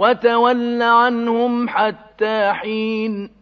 وتول عنهم حتى حين